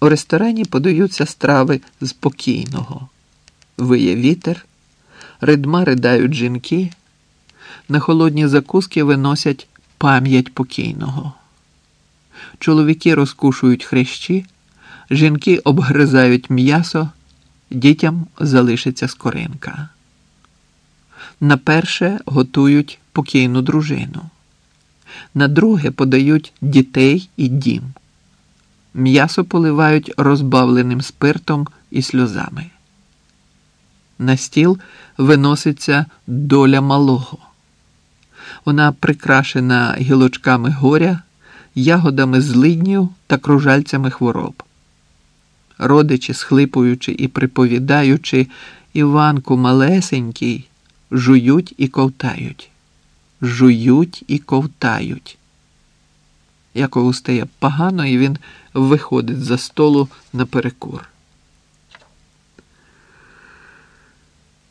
У ресторані подаються страви з покійного. Виє вітер, ридма ридають жінки, на холодні закуски виносять пам'ять покійного. Чоловіки розкушують хрящі, жінки обгризають м'ясо, дітям залишиться скоринка. На перше готують покійну дружину, на друге подають дітей і дім. М'ясо поливають розбавленим спиртом і сльозами. На стіл виноситься доля малого. Вона прикрашена гілочками горя, ягодами злиднів та кружальцями хвороб. Родичі, схлипуючи і приповідаючи, Іванку малесенький, жують і ковтають, жують і ковтають. Якову стає погано, і він виходить за столу наперекур.